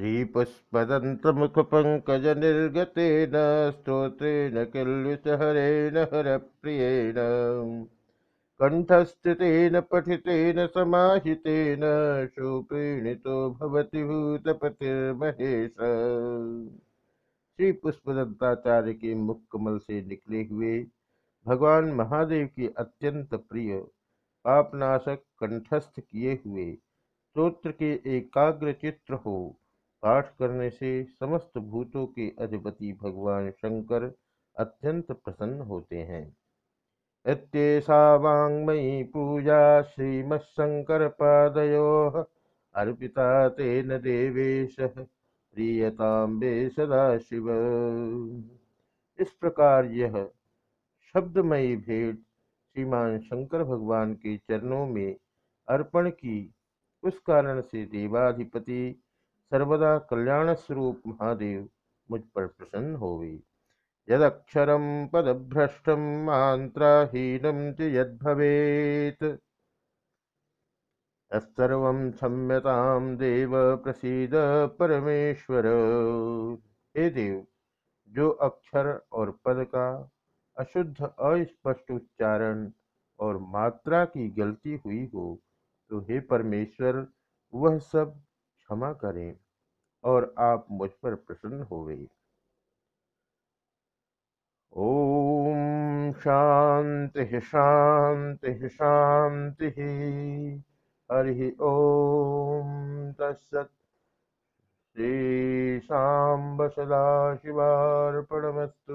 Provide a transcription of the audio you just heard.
श्रीपुष्पदन्तमुखपङ्कजनिर्गतेन, स्तोत्रेण किल्विषहरेण हरप्रियेण। कण्ठस्थितेन, पठितेन, समाहितेन सुप्रीणितो भवति भूतपतिर्महेश। श्री पुष्पदत्ताचार्य के मुख से निकले हुए भगवान महादेव की अत्यंत प्रिय, पापनाशक कंठस्थ किए हुए स्त्रोत्र के एकाग्र चित्र हो पाठ करने से समस्त भूतों के अधिपति भगवान शंकर अत्यंत प्रसन्न होते हैं। इत्येषा वाङ्मयी पूजा पादयो अर्पिता तेन देवेश प्रियताम्बे सदा शिव इस प्रकार यह शब्दमयी भेंट श्रीमान शंकर भगवान के चरणों में अर्पण की, उस कारण से देवाधिपति सर्वदा कल्याण स्वरूप महादेव मुझ पर प्रसन्न हो गई यदक्षरम पदभ्रष्टम मांत्राहीनम च यद्भवेत्। तत्सर्व क्षम्यताम देव प्रसीद परमेश्वर। हे देव, जो अक्षर और पद का अशुद्ध अस्पष्ट उच्चारण और मात्रा की गलती हुई हो तो हे परमेश्वर, वह सब क्षमा करें और आप मुझ पर प्रसन्न हो गए ओम शांति शांति शांति। हरि ओम तत्सत। श्री सांब सदाशिवार्पणमस्तु